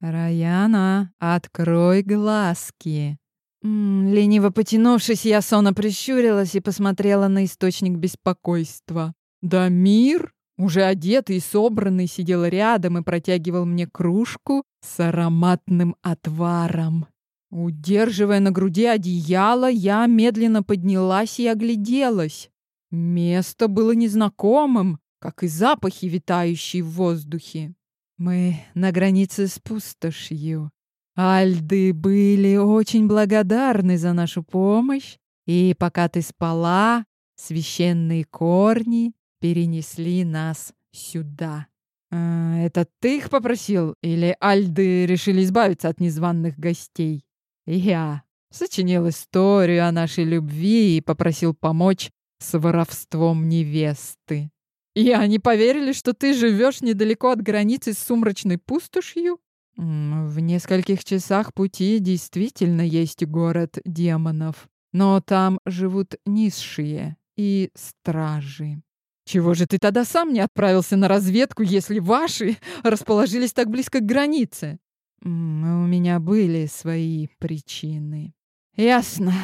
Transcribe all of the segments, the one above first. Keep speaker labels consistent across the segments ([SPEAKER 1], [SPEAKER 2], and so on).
[SPEAKER 1] «Раяна, открой глазки!» Лениво потянувшись, я сонно прищурилась и посмотрела на источник беспокойства. «Да мир!» Уже одетый и собранный сидел рядом и протягивал мне кружку с ароматным отваром. Удерживая на груди одеяло, я медленно поднялась и огляделась. Место было незнакомым, как и запахи, витающие в воздухе. Мы на границе с пустошью. Альды были очень благодарны за нашу помощь, и пока ты спала, священные корни перенесли нас сюда. А, это ты их попросил? Или Альды решили избавиться от незваных гостей? Я сочинил историю о нашей любви и попросил помочь с воровством невесты. И они поверили, что ты живешь недалеко от границы с сумрачной пустошью? В нескольких часах пути действительно есть город демонов, но там живут низшие и стражи. Чего же ты тогда сам не отправился на разведку, если ваши расположились так близко к границе? У меня были свои причины. Ясно,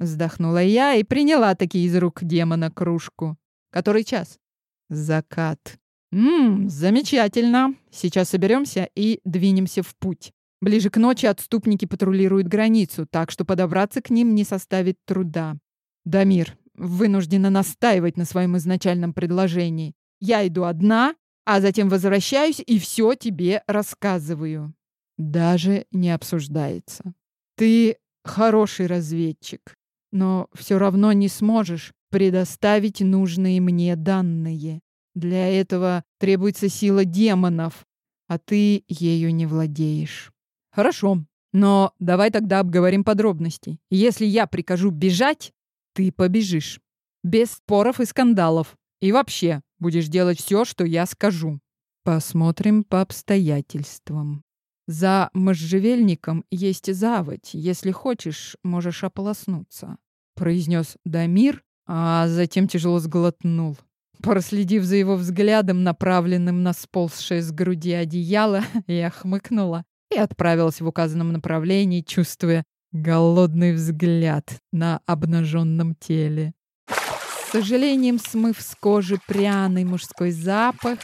[SPEAKER 1] вздохнула я и приняла таки из рук демона кружку. Который час? Закат. Мм, замечательно. Сейчас соберемся и двинемся в путь. Ближе к ночи отступники патрулируют границу, так что подобраться к ним не составит труда. Дамир, вынуждена настаивать на своем изначальном предложении. Я иду одна, а затем возвращаюсь и все тебе рассказываю. Даже не обсуждается. Ты хороший разведчик, но все равно не сможешь предоставить нужные мне данные. Для этого требуется сила демонов, а ты ею не владеешь. Хорошо, но давай тогда обговорим подробности. Если я прикажу бежать, ты побежишь. Без споров и скандалов. И вообще, будешь делать все, что я скажу. Посмотрим по обстоятельствам. За можжевельником есть заводь. Если хочешь, можешь ополоснуться. Произнес Дамир, а затем тяжело сглотнул. Проследив за его взглядом, направленным на сползшее с груди одеяло, я хмыкнула и отправилась в указанном направлении, чувствуя голодный взгляд на обнаженном теле. С сожалением смыв с кожи пряный мужской запах,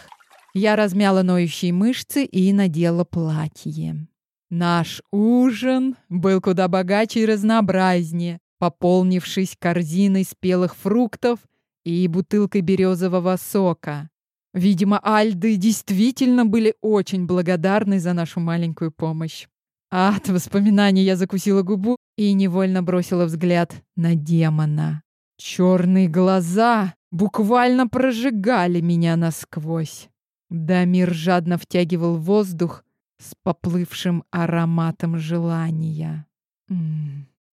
[SPEAKER 1] я размяла ноющие мышцы и надела платье. Наш ужин был куда богаче и разнообразнее, пополнившись корзиной спелых фруктов и бутылкой березового сока. Видимо, Альды действительно были очень благодарны за нашу маленькую помощь. От воспоминаний я закусила губу и невольно бросила взгляд на демона. Черные глаза буквально прожигали меня насквозь. Дамир жадно втягивал воздух с поплывшим ароматом желания.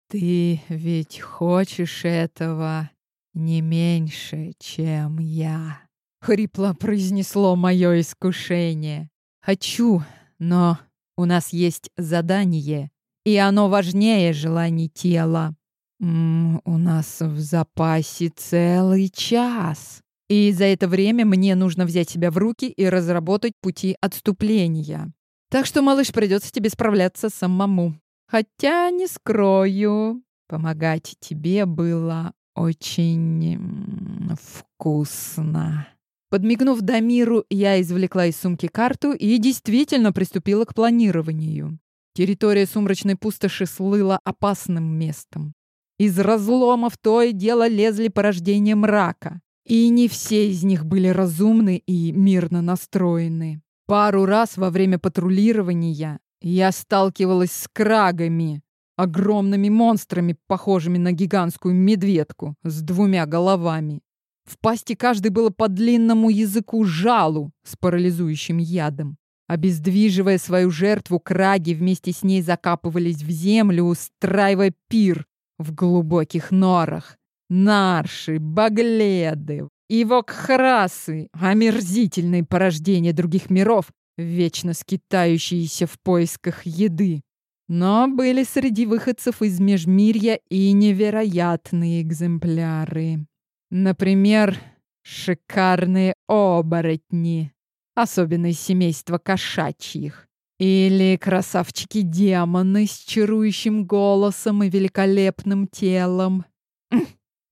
[SPEAKER 1] «Ты ведь хочешь этого не меньше, чем я», — хрипло произнесло мое искушение. «Хочу, но у нас есть задание, и оно важнее желаний тела. М -м, у нас в запасе целый час, и за это время мне нужно взять себя в руки и разработать пути отступления. Так что, малыш, придется тебе справляться самому. Хотя, не скрою, помогать тебе было очень вкусно. Подмигнув Дамиру, я извлекла из сумки карту и действительно приступила к планированию. Территория сумрачной пустоши слыла опасным местом. Из разломов то и дело лезли порождения мрака. И не все из них были разумны и мирно настроены. Пару раз во время патрулирования я сталкивалась с крагами, огромными монстрами, похожими на гигантскую медведку с двумя головами. В пасти каждой было по длинному языку жалу с парализующим ядом. Обездвиживая свою жертву, краги вместе с ней закапывались в землю, устраивая пир в глубоких норах. Нарши, багледы и вокхрасы, омерзительные порождения других миров, вечно скитающиеся в поисках еды. Но были среди выходцев из Межмирья и невероятные экземпляры. Например, шикарные оборотни, особенно из семейства кошачьих. Или красавчики-демоны с чарующим голосом и великолепным телом.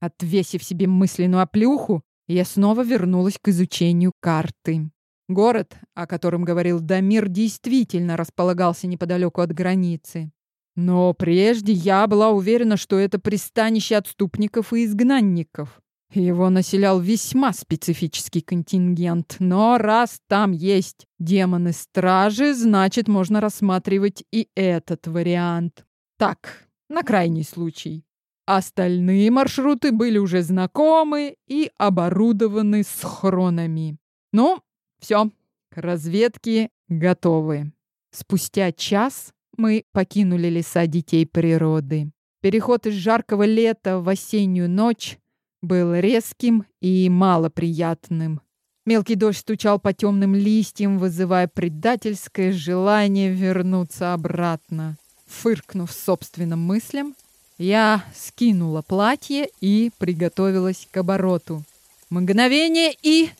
[SPEAKER 1] Отвесив себе мысленную оплюху, я снова вернулась к изучению карты. Город, о котором говорил Дамир, действительно располагался неподалеку от границы. Но прежде я была уверена, что это пристанище отступников и изгнанников. Его населял весьма специфический контингент, но раз там есть демоны-стражи, значит, можно рассматривать и этот вариант. Так, на крайний случай. Остальные маршруты были уже знакомы и оборудованы схронами. Ну, все, к разведке готовы. Спустя час мы покинули леса детей природы. Переход из жаркого лета в осеннюю ночь был резким и малоприятным. Мелкий дождь стучал по темным листьям, вызывая предательское желание вернуться обратно. Фыркнув собственным мыслям, я скинула платье и приготовилась к обороту. Мгновение и...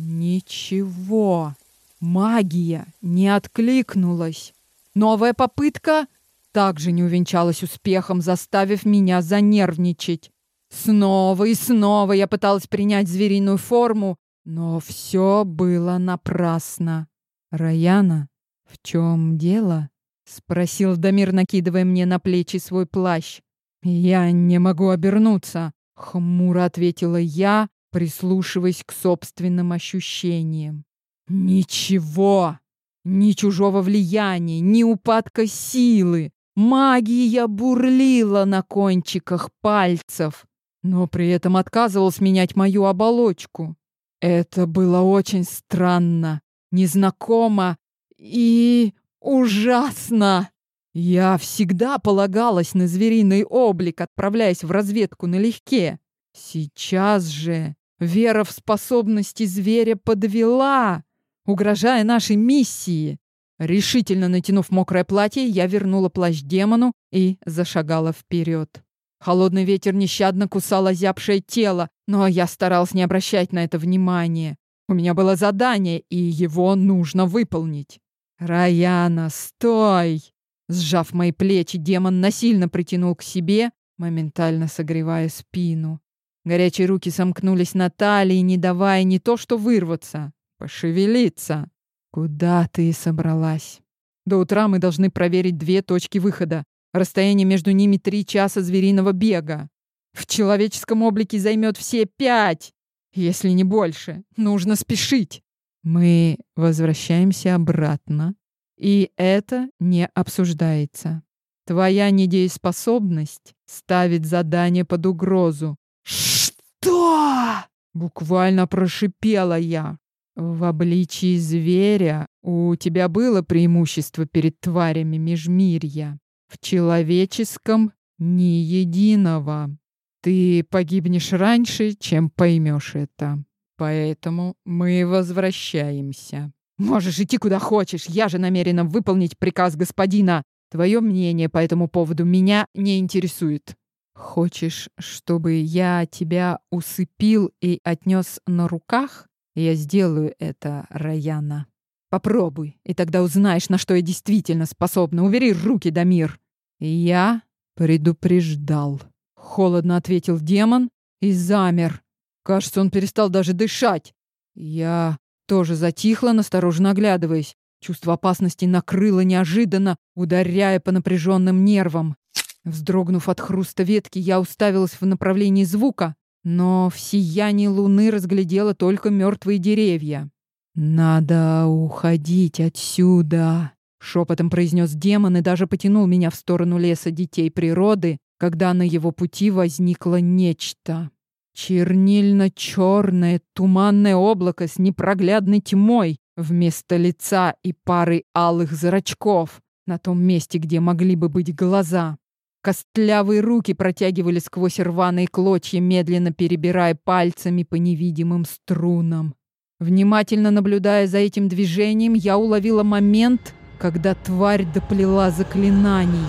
[SPEAKER 1] Ничего. Магия не откликнулась. Новая попытка также не увенчалась успехом, заставив меня занервничать. Снова и снова я пыталась принять звериную форму, но все было напрасно. «Раяна, в чем дело?» — спросил Дамир, накидывая мне на плечи свой плащ. «Я не могу обернуться», — хмуро ответила я, прислушиваясь к собственным ощущениям. «Ничего! Ни чужого влияния, ни упадка силы. Магия бурлила на кончиках пальцев но при этом отказывался менять мою оболочку. Это было очень странно, незнакомо и ужасно. Я всегда полагалась на звериный облик, отправляясь в разведку налегке. Сейчас же вера в способности зверя подвела, угрожая нашей миссии. Решительно натянув мокрое платье, я вернула плащ демону и зашагала вперед. Холодный ветер нещадно кусал озябшее тело, но я старался не обращать на это внимания. У меня было задание, и его нужно выполнить. «Раяна, стой!» Сжав мои плечи, демон насильно притянул к себе, моментально согревая спину. Горячие руки сомкнулись на талии, не давая ни то что вырваться, пошевелиться. «Куда ты собралась?» «До утра мы должны проверить две точки выхода. Расстояние между ними три часа звериного бега. В человеческом облике займет все пять, если не больше. Нужно спешить. Мы возвращаемся обратно, и это не обсуждается. Твоя недееспособность ставит задание под угрозу. Что? Буквально прошипела я. В обличии зверя у тебя было преимущество перед тварями межмирья. В человеческом ни единого. Ты погибнешь раньше, чем поймешь это. Поэтому мы возвращаемся. Можешь идти куда хочешь, я же намерена выполнить приказ господина. Твое мнение по этому поводу меня не интересует. Хочешь, чтобы я тебя усыпил и отнес на руках? Я сделаю это, Раяна. Попробуй, и тогда узнаешь, на что я действительно способна. Увери руки, Дамир. Я предупреждал. Холодно ответил демон и замер. Кажется, он перестал даже дышать. Я тоже затихла, настороженно оглядываясь. Чувство опасности накрыло неожиданно, ударяя по напряженным нервам. Вздрогнув от хруста ветки, я уставилась в направлении звука, но в сиянии луны разглядела только мертвые деревья. «Надо уходить отсюда», — шепотом произнес демон и даже потянул меня в сторону леса детей природы, когда на его пути возникло нечто. Чернильно-черное туманное облако с непроглядной тьмой вместо лица и пары алых зрачков на том месте, где могли бы быть глаза. Костлявые руки протягивали сквозь рваные клочья, медленно перебирая пальцами по невидимым струнам. Внимательно наблюдая за этим движением, я уловила момент, когда тварь доплела заклинание.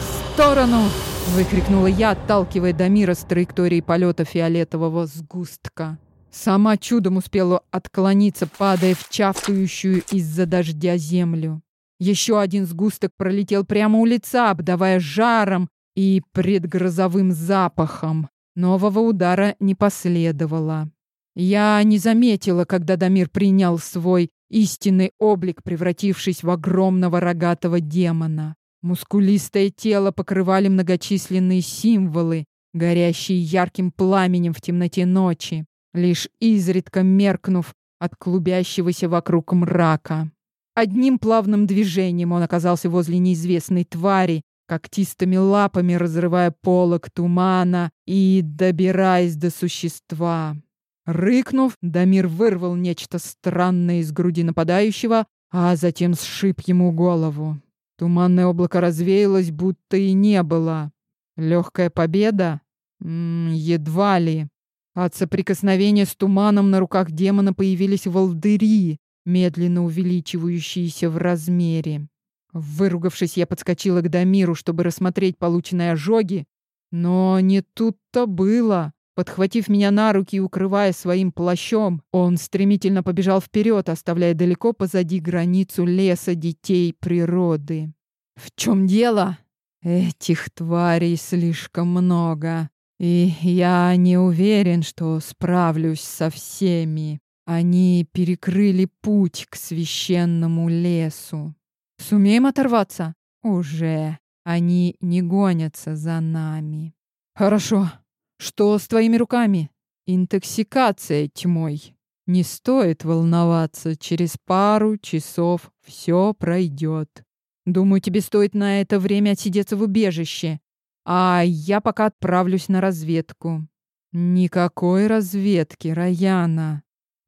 [SPEAKER 1] «В сторону!» — выкрикнула я, отталкивая Дамира с траектории полета фиолетового сгустка. Сама чудом успела отклониться, падая в чавкающую из-за дождя землю. Еще один сгусток пролетел прямо у лица, обдавая жаром и предгрозовым запахом. Нового удара не последовало. Я не заметила, когда Дамир принял свой истинный облик, превратившись в огромного рогатого демона. Мускулистое тело покрывали многочисленные символы, горящие ярким пламенем в темноте ночи, лишь изредка меркнув от клубящегося вокруг мрака. Одним плавным движением он оказался возле неизвестной твари, когтистыми лапами разрывая полог тумана и добираясь до существа. Рыкнув, Дамир вырвал нечто странное из груди нападающего, а затем сшиб ему голову. Туманное облако развеялось, будто и не было. Легкая победа? М -м, едва ли. От соприкосновения с туманом на руках демона появились волдыри, медленно увеличивающиеся в размере. Выругавшись, я подскочила к Дамиру, чтобы рассмотреть полученные ожоги, но не тут-то было. Подхватив меня на руки и укрывая своим плащом, он стремительно побежал вперед, оставляя далеко позади границу леса детей природы. «В чем дело?» «Этих тварей слишком много, и я не уверен, что справлюсь со всеми. Они перекрыли путь к священному лесу. Сумеем оторваться? Уже. Они не гонятся за нами. Хорошо. Что с твоими руками? Интоксикация тьмой. Не стоит волноваться, через пару часов все пройдет. Думаю, тебе стоит на это время отсидеться в убежище. А я пока отправлюсь на разведку. Никакой разведки, Раяна.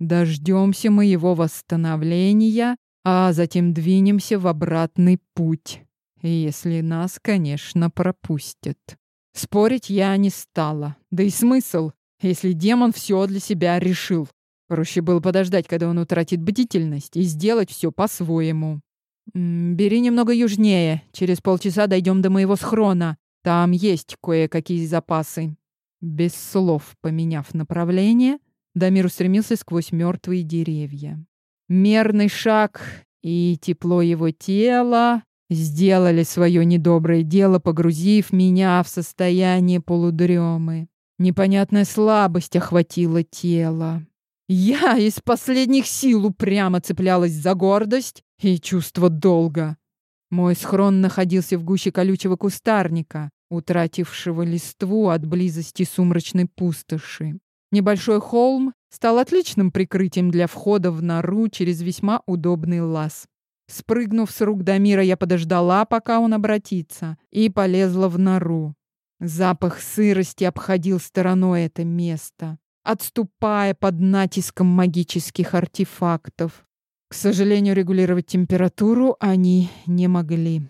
[SPEAKER 1] Дождемся моего восстановления, а затем двинемся в обратный путь. Если нас, конечно, пропустят. Спорить я не стала. Да и смысл, если демон все для себя решил. Проще было подождать, когда он утратит бдительность, и сделать все по-своему. «Бери немного южнее. Через полчаса дойдем до моего схрона. Там есть кое-какие запасы». Без слов поменяв направление, Дамир устремился сквозь мертвые деревья. Мерный шаг и тепло его тела сделали свое недоброе дело, погрузив меня в состояние полудремы. Непонятная слабость охватила тело. Я из последних сил упрямо цеплялась за гордость и чувство долга. Мой схрон находился в гуще колючего кустарника, утратившего листву от близости сумрачной пустоши. Небольшой холм стал отличным прикрытием для входа в нору через весьма удобный лаз. Спрыгнув с рук Дамира, я подождала, пока он обратится, и полезла в нору. Запах сырости обходил стороной это место, отступая под натиском магических артефактов. К сожалению, регулировать температуру они не могли.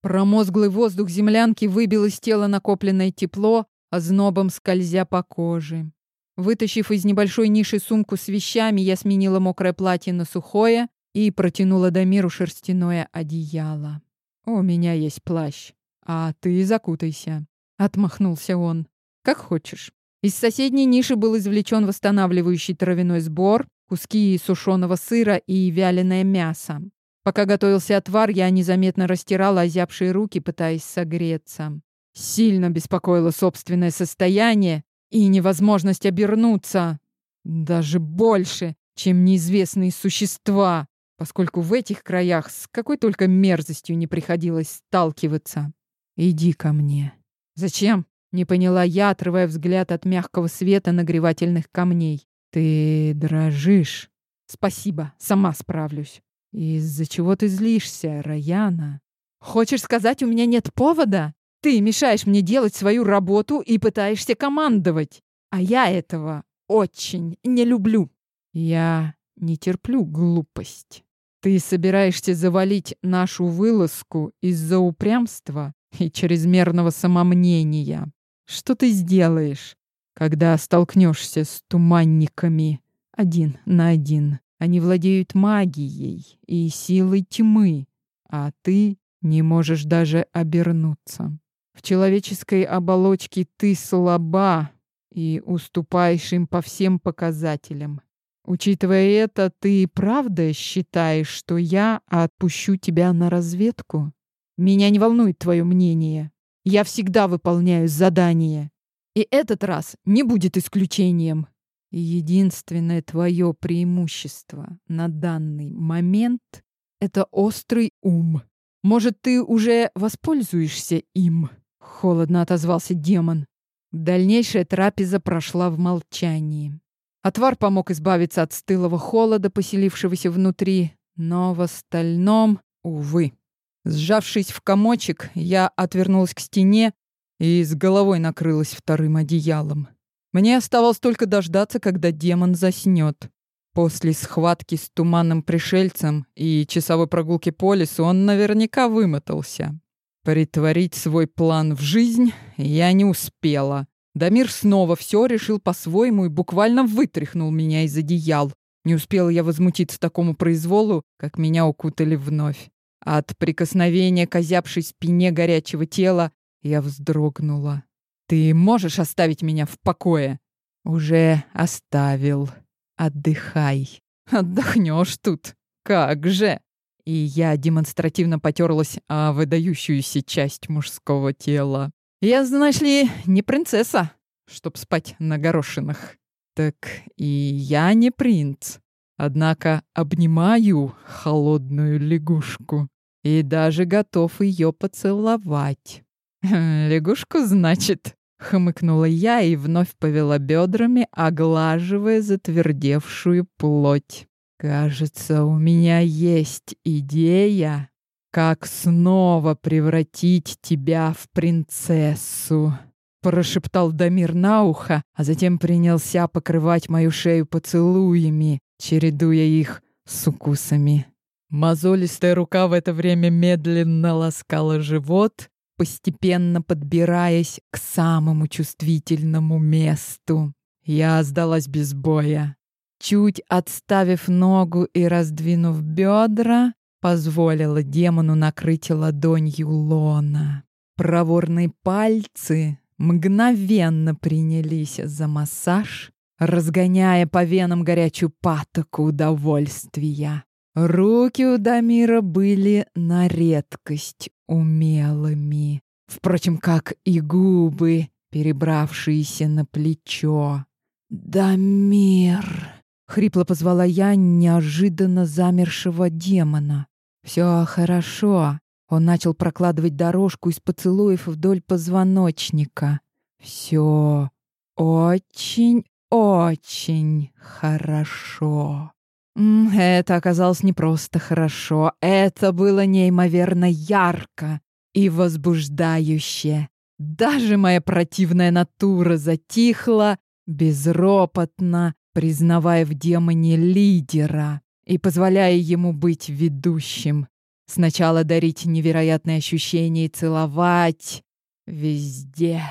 [SPEAKER 1] Промозглый воздух землянки выбил из тела накопленное тепло, ознобом скользя по коже. Вытащив из небольшой ниши сумку с вещами, я сменила мокрое платье на сухое и протянула Дамиру шерстяное одеяло. «У меня есть плащ, а ты закутайся», — отмахнулся он. «Как хочешь». Из соседней ниши был извлечен восстанавливающий травяной сбор, куски сушеного сыра и вяленое мясо. Пока готовился отвар, я незаметно растирала озябшие руки, пытаясь согреться. Сильно беспокоило собственное состояние, и невозможность обернуться. Даже больше, чем неизвестные существа, поскольку в этих краях с какой только мерзостью не приходилось сталкиваться. «Иди ко мне». «Зачем?» — не поняла я, отрывая взгляд от мягкого света нагревательных камней. «Ты дрожишь». «Спасибо, сама справлюсь». «Из-за чего ты злишься, Раяна?» «Хочешь сказать, у меня нет повода?» Ты мешаешь мне делать свою работу и пытаешься командовать. А я этого очень не люблю. Я не терплю глупость. Ты собираешься завалить нашу вылазку из-за упрямства и чрезмерного самомнения. Что ты сделаешь, когда столкнешься с туманниками один на один? Они владеют магией и силой тьмы, а ты не можешь даже обернуться. В человеческой оболочке ты слаба и уступаешь им по всем показателям. Учитывая это, ты правда считаешь, что я отпущу тебя на разведку? Меня не волнует твое мнение. Я всегда выполняю задание. И этот раз не будет исключением. Единственное твое преимущество на данный момент — это острый ум. Может, ты уже воспользуешься им?» Холодно отозвался демон. Дальнейшая трапеза прошла в молчании. Отвар помог избавиться от стылого холода, поселившегося внутри, но в остальном, увы. Сжавшись в комочек, я отвернулась к стене и с головой накрылась вторым одеялом. Мне оставалось только дождаться, когда демон заснет. После схватки с туманным пришельцем и часовой прогулки по лесу он наверняка вымотался. Притворить свой план в жизнь я не успела. Дамир снова все решил по-своему и буквально вытряхнул меня из одеял. Не успела я возмутиться такому произволу, как меня укутали вновь. От прикосновения к озябшей спине горячего тела я вздрогнула. «Ты можешь оставить меня в покое?» «Уже оставил», Отдыхай. Отдохнешь тут. Как же? И я демонстративно потерлась о выдающуюся часть мужского тела. Я, знаешь ли, не принцесса, чтоб спать на горошинах. Так и я не принц. Однако обнимаю холодную лягушку и даже готов ее поцеловать. Лягушку, значит? Хмыкнула я и вновь повела бедрами, оглаживая затвердевшую плоть. «Кажется, у меня есть идея, как снова превратить тебя в принцессу», прошептал Дамир на ухо, а затем принялся покрывать мою шею поцелуями, чередуя их с укусами. Мозолистая рука в это время медленно ласкала живот, постепенно подбираясь к самому чувствительному месту. Я сдалась без боя. Чуть отставив ногу и раздвинув бедра, позволила демону накрыть ладонью лона. Проворные пальцы мгновенно принялись за массаж, разгоняя по венам горячую патоку удовольствия. Руки у Дамира были на редкость умелыми, впрочем, как и губы, перебравшиеся на плечо. «Дамир!» — хрипло позвала я неожиданно замершего демона. «Все хорошо». Он начал прокладывать дорожку из поцелуев вдоль позвоночника. «Все очень-очень хорошо». Это оказалось не просто хорошо, это было неимоверно ярко и возбуждающе. Даже моя противная натура затихла, безропотно признавая в демоне лидера и позволяя ему быть ведущим. Сначала дарить невероятные ощущения и целовать везде,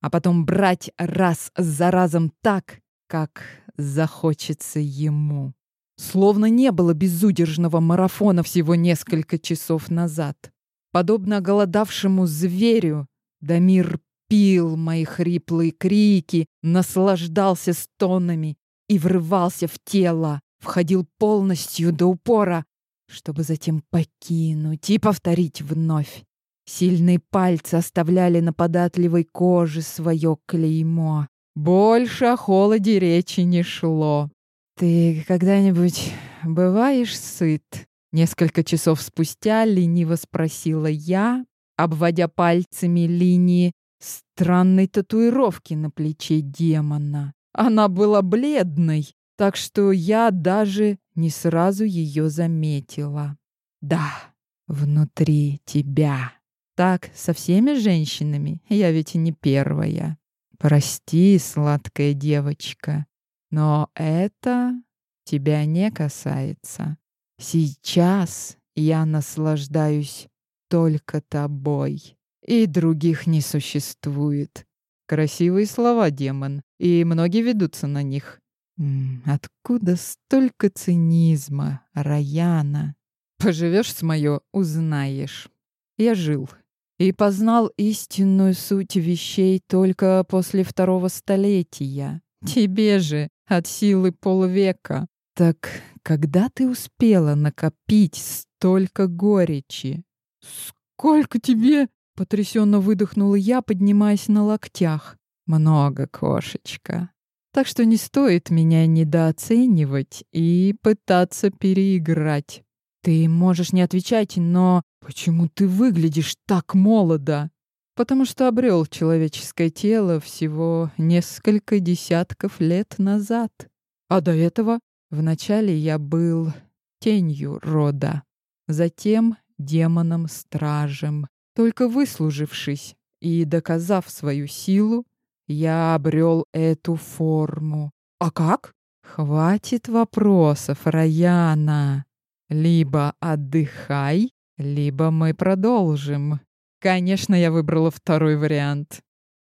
[SPEAKER 1] а потом брать раз за разом так, как захочется ему. Словно не было безудержного марафона всего несколько часов назад. Подобно голодавшему зверю, Дамир пил мои хриплые крики, наслаждался стонами и врывался в тело, входил полностью до упора, чтобы затем покинуть и повторить вновь. Сильные пальцы оставляли на податливой коже свое клеймо. Больше о холоде речи не шло. «Ты когда-нибудь бываешь сыт?» Несколько часов спустя лениво спросила я, обводя пальцами линии странной татуировки на плече демона. Она была бледной, так что я даже не сразу ее заметила. «Да, внутри тебя. Так со всеми женщинами, я ведь и не первая. Прости, сладкая девочка, но это тебя не касается. Сейчас я наслаждаюсь только тобой, и других не существует. Красивые слова, демон, и многие ведутся на них. откуда столько цинизма, Раяна? Поживешь с моё, узнаешь. Я жил и познал истинную суть вещей только после второго столетия. Тебе же от силы полвека. Так когда ты успела накопить столько горечи? Сколько тебе? Потрясенно выдохнула я, поднимаясь на локтях. Много, кошечка. Так что не стоит меня недооценивать и пытаться переиграть. Ты можешь не отвечать, но почему ты выглядишь так молодо? Потому что обрел человеческое тело всего несколько десятков лет назад. А до этого вначале я был тенью рода, затем демоном-стражем. Только выслужившись и доказав свою силу, я обрел эту форму. А как? Хватит вопросов, Раяна. Либо отдыхай, либо мы продолжим. Конечно, я выбрала второй вариант.